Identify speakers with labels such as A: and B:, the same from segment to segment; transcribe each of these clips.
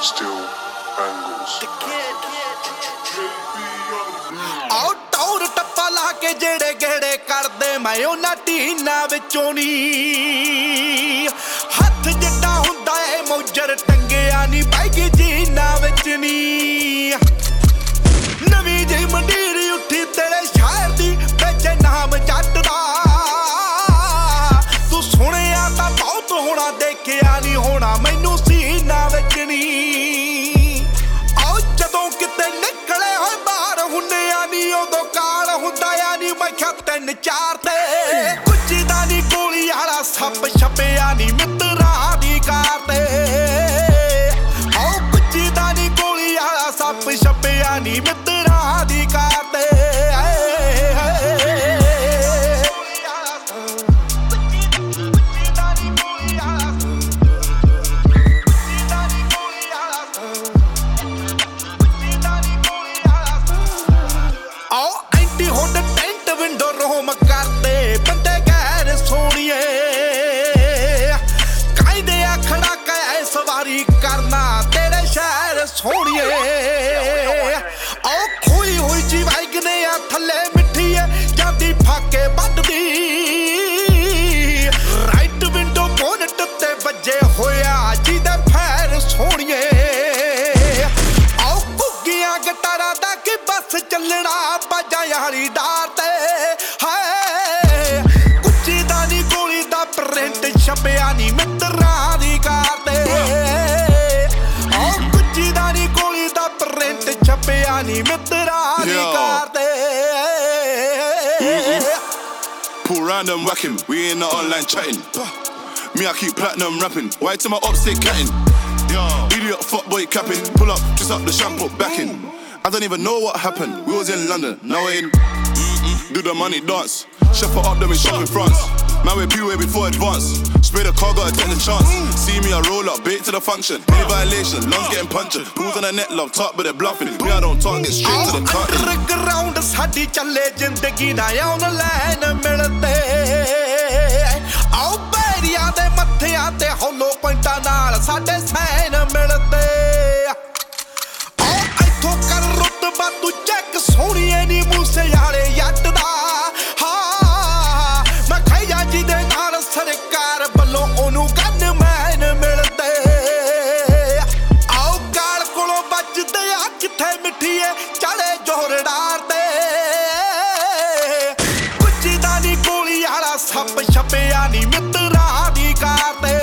A: still angles.
B: ਆਉ ਟੌਰ ਟੱਪਾ ਲਾ ਕੇ ਜਿਹੜੇ ਗੇੜੇ ਕਰਦੇ ਮੈਂ ਉਹਨਾਂ ਟੀਨਾ ਵਿੱਚੋਂ ਨਹੀਂ ਤਿੰਨ ਚਾਰ ਤੇ। ਕੁੱਚੀ ਦਾ ਨਹੀਂ ਗੋਲੀ ਵਾਲਾ ਸੱਪ ਛਪਿਆ ਨਹੀਂ ਮਿੱਤਰਾਂ ਦੀ ਕਾਰ ਤੇ। ਆਓ ਕੁੱਚੀ ਦਾ ਨਹੀਂ ਗੋਲੀ ਵਾਲਾ ਸੱਪ ਛਪਿਆ ਨਹੀਂ ਸ਼ਹਿਰ ਸੋਣੀਏ ਖੋਈ ਹੋਈ ਜੀ ਵਾਇਗਨੇ ਆ ਥੱਲੇ ਮਿੱਠੀਏ, ਜਾਂਦੀ ਫਾਕੇ ਵੱਢਦੀ। ਰਾਈਟ ਵਿੰਡੋ ਬੋਨਟ ਤੇ ਵੱਜੇ ਹੋਇਆ ਜਿਹਦੇ ਫੈਰ ਸੋਣੀਏ ਆਓ ਕੁੱਗੀਆਂ ਗਟਾਰਾਂ ਦਾ ਕਿ ਬੱਸ ਚੱਲਣਾ ਬਾਜਾ ਯਾਰੀ ਡਾਰ ਤੇ। ਹਾਏ, ਉੱਚੀ ਦਾ ਨੀ ਗੋਲੀ ਦਾ ਪ੍ਰਿੰਟ ਛਪਿਆ ਨਹੀਂ ਮਿੱਤਰਾਂ ਪ੍ਰਿੰਟ ਛਪਿਆ ਨਹੀਂ ਮਿੱਤਰਾਂ ਦੀ
C: Yo.
B: ਕਾਰ ਤੇ
C: Pull round and whack him, we in the online chatting. Me, I keep platinum rapping. Why to my ups, they catting? Idiot fuckboy capping. Pull up, just up the shampoo, back in. I don't even know what happened. We was in London, now we're in. Do the money dance. Chef up them in shop in France. Man, we're way before advance. Spray the car, gotta take the chance. See me, I roll up, bait to the function. Any violation, lungs getting punctured. Pools on the net, love, talk, but they're bluffing. Me, I don't talk, get straight to the cutting.
B: Underground ਸਾਡੀ ਚੱਲੇ ਜ਼ਿੰਦਗੀ ਨਾ online ਮਿਲਦੇ ਆਓ ਬੈਰੀਆਂ ਦੇ ਮੱਥਿਆਂ ਤੇ ਹੌਲੋ ਪੁਆਇੰਟਾਂ ਨਾਲ ਸਾਡੇ ਸੈਨ ਮਿਲਦੇ ਆਓ ਇੱਥੋਂ ਸੱਪ ਛਪਿਆ ਨੀ ਮਿੱਤਰਾਂ ਦੀ ਕਾਰ ਤੇ।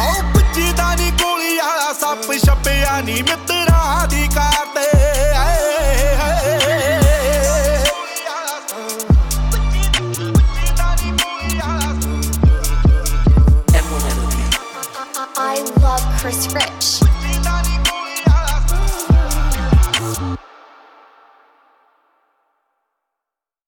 B: ਆਓ ਕੁੱਚੀ ਦਾ ਨੀ ਗੋਲੀ ਵਾਲਾ ਸੱਪ, ਛਪਿਆ ਨੀ ਮਿੱਤਰਾਂ